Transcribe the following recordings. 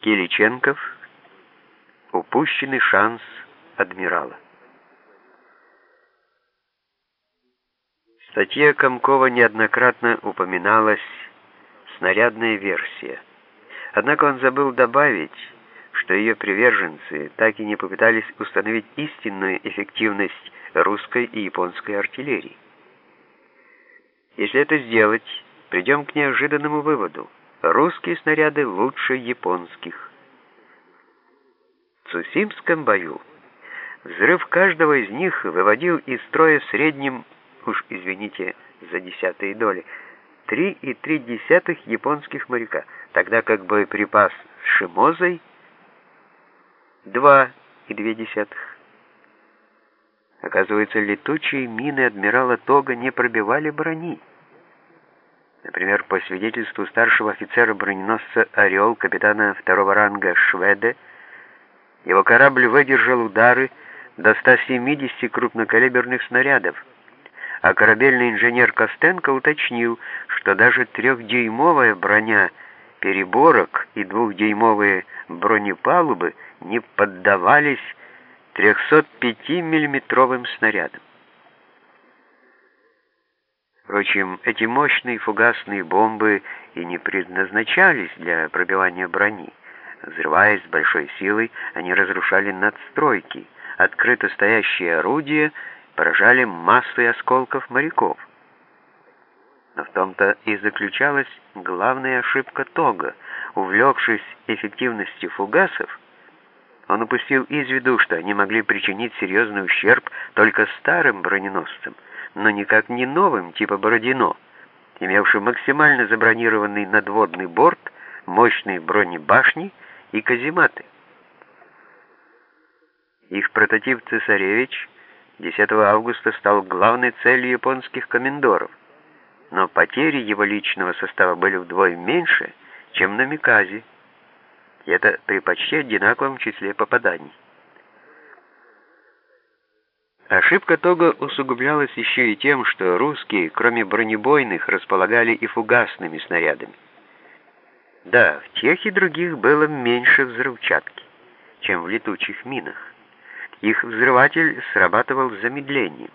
Киличенков. Упущенный шанс адмирала. В статье Комкова неоднократно упоминалась снарядная версия. Однако он забыл добавить, что ее приверженцы так и не попытались установить истинную эффективность русской и японской артиллерии. Если это сделать, придем к неожиданному выводу. Русские снаряды лучше японских. В Цусимском бою взрыв каждого из них выводил из строя в среднем, уж извините за десятые доли, 3,3 японских моряка, тогда как боеприпас с Шимозой 2,2. Оказывается, летучие мины адмирала Тога не пробивали брони. Например, по свидетельству старшего офицера броненосца «Орел» капитана второго ранга Шведе, его корабль выдержал удары до 170 крупнокалиберных снарядов, а корабельный инженер Костенко уточнил, что даже трехдюймовая броня переборок и двухдюймовые бронепалубы не поддавались 305-миллиметровым снарядам. Впрочем, эти мощные фугасные бомбы и не предназначались для пробивания брони. Взрываясь с большой силой, они разрушали надстройки, открыто стоящие орудия поражали массой осколков моряков. Но в том-то и заключалась главная ошибка Тога. Увлекшись эффективностью фугасов, он упустил из виду, что они могли причинить серьезный ущерб только старым броненосцам, но никак не новым, типа Бородино, имевшим максимально забронированный надводный борт, мощные бронебашни и казематы. Их прототип «Цесаревич» 10 августа стал главной целью японских комендоров, но потери его личного состава были вдвое меньше, чем на Миказе, и это при почти одинаковом числе попаданий. Ошибка Тога усугублялась еще и тем, что русские, кроме бронебойных, располагали и фугасными снарядами. Да, в тех и других было меньше взрывчатки, чем в летучих минах. Их взрыватель срабатывал с замедлением,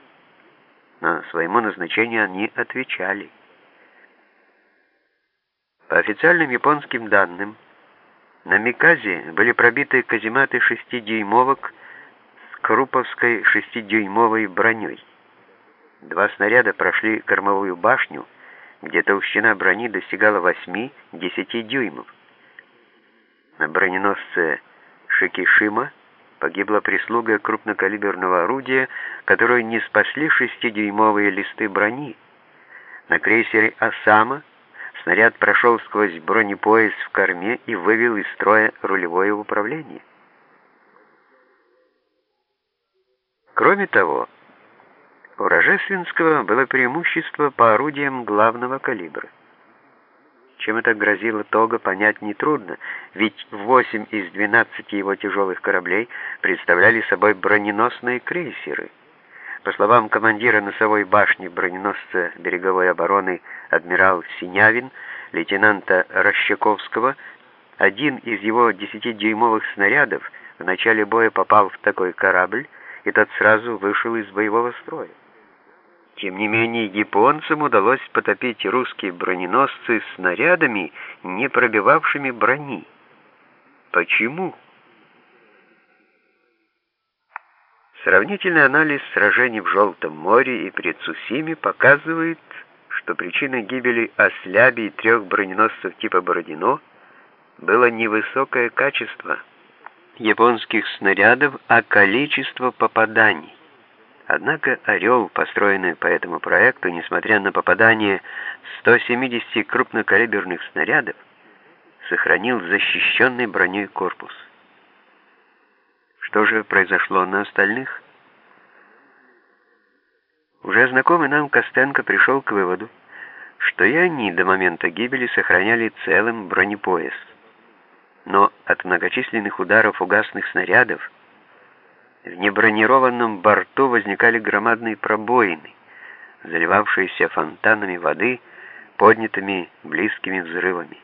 но своему назначению они отвечали. По официальным японским данным, на Миказе были пробиты казематы шестидюймовок с круповской шестидюймовой броней. Два снаряда прошли кормовую башню, где толщина брони достигала 8-10 дюймов. На броненосце Шикишима погибла прислуга крупнокалиберного орудия, которую не спасли шестидюймовые листы брони. На крейсере «Осама» Снаряд прошел сквозь бронепояс в корме и вывел из строя рулевое управление. Кроме того, у Рожественского было преимущество по орудиям главного калибра. Чем это грозило Того, понять нетрудно, ведь 8 из 12 его тяжелых кораблей представляли собой броненосные крейсеры – по словам командира носовой башни броненосца береговой обороны адмирал Синявин, лейтенанта Рощаковского, один из его 10-дюймовых снарядов в начале боя попал в такой корабль, и тот сразу вышел из боевого строя. Тем не менее, японцам удалось потопить русские броненосцы снарядами, не пробивавшими брони. Почему? Сравнительный анализ сражений в Желтом море и при Цусиме показывает, что причиной гибели Осляби и трех броненосцев типа Бородино было не высокое качество японских снарядов, а количество попаданий. Однако «Орел», построенный по этому проекту, несмотря на попадание 170 крупнокалиберных снарядов, сохранил защищенный броней корпус. Что же произошло на остальных? Уже знакомый нам Костенко пришел к выводу, что и они до момента гибели сохраняли целым бронепояс. Но от многочисленных ударов угасных снарядов в небронированном борту возникали громадные пробоины, заливавшиеся фонтанами воды, поднятыми близкими взрывами.